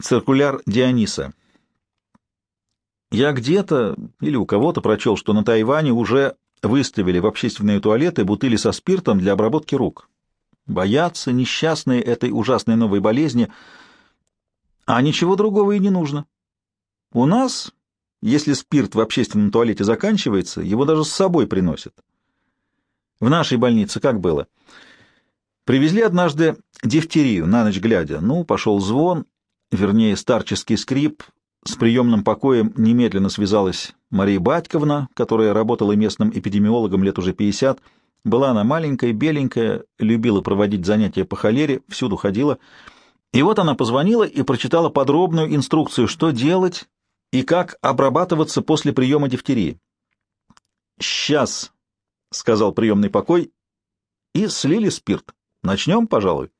Циркуляр Диониса. Я где-то или у кого-то прочел, что на Тайване уже выставили в общественные туалеты бутыли со спиртом для обработки рук. Боятся несчастные этой ужасной новой болезни, а ничего другого и не нужно. У нас, если спирт в общественном туалете заканчивается, его даже с собой приносят. В нашей больнице как было? Привезли однажды дифтерию на ночь глядя. Ну, пошел звон, вернее, старческий скрип. С приемным покоем немедленно связалась Мария Батьковна, которая работала местным эпидемиологом лет уже 50. Была она маленькая, беленькая, любила проводить занятия по холере, всюду ходила. И вот она позвонила и прочитала подробную инструкцию, что делать и как обрабатываться после приема дифтерии. «Сейчас», — сказал приемный покой, — и слили спирт. Начнем, пожалуй.